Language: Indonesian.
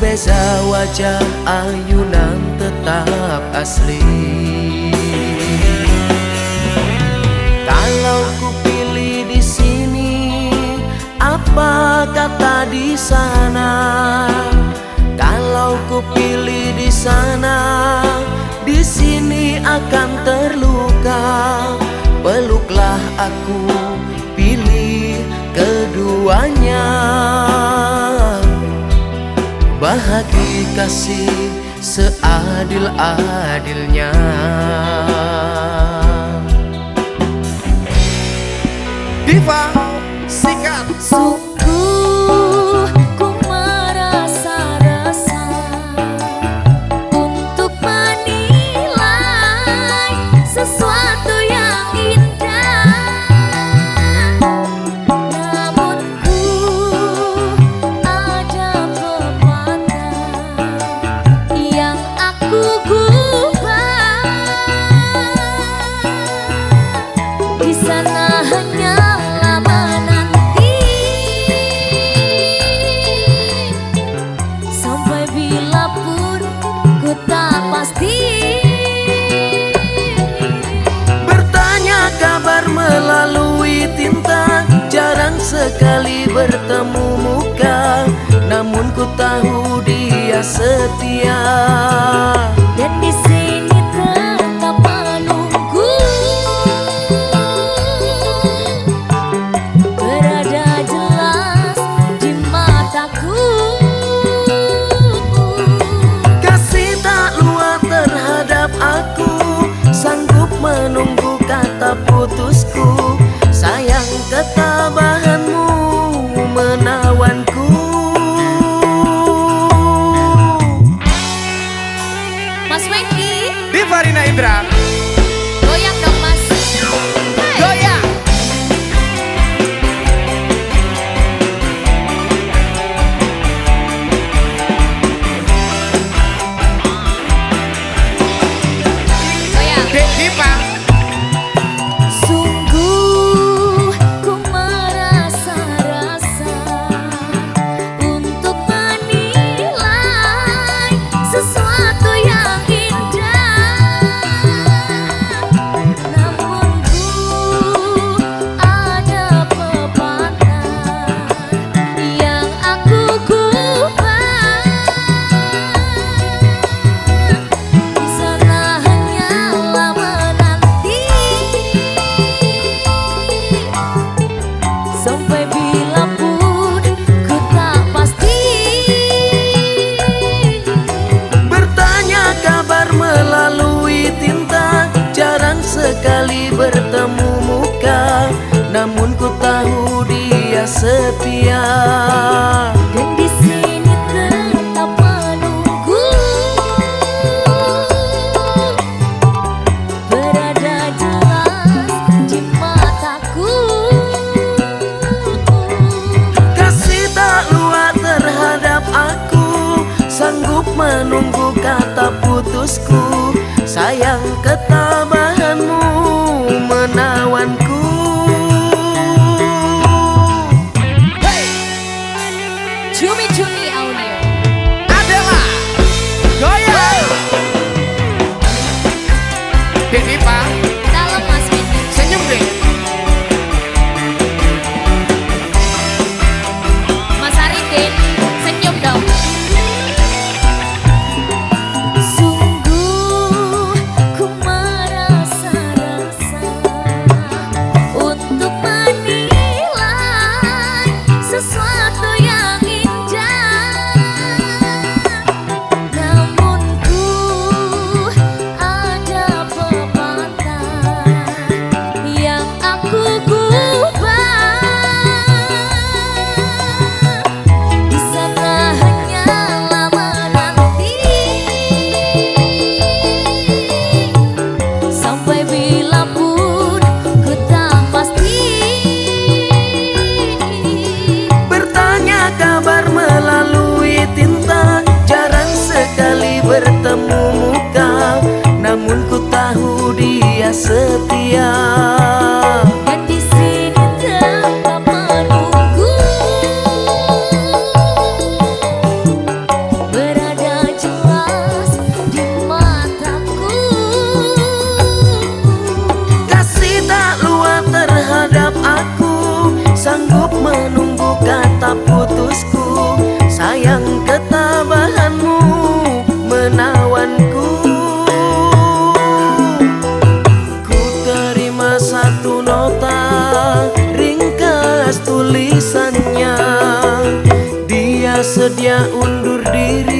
Berbeza wajah ayunan tetap asli. Kalau ku pilih di sini apa kata di sana? Kalau ku pilih di sana di sini akan terluka. Peluklah aku kasih seadil-adilnya sekali bertemu muka Namun ku tahu dia setia. Dan di sini tetap menunggu. Berada jelas di mataku. Kasih tak luar terhadap aku Sanggup menunggu kata putusku tahu dia setia. Dan di sini tetap menunggu Berada jelas di mataku. Kasih tak luar terhadap aku. Sanggup menunggu kata putusku. Sayang setia bersedia undur diri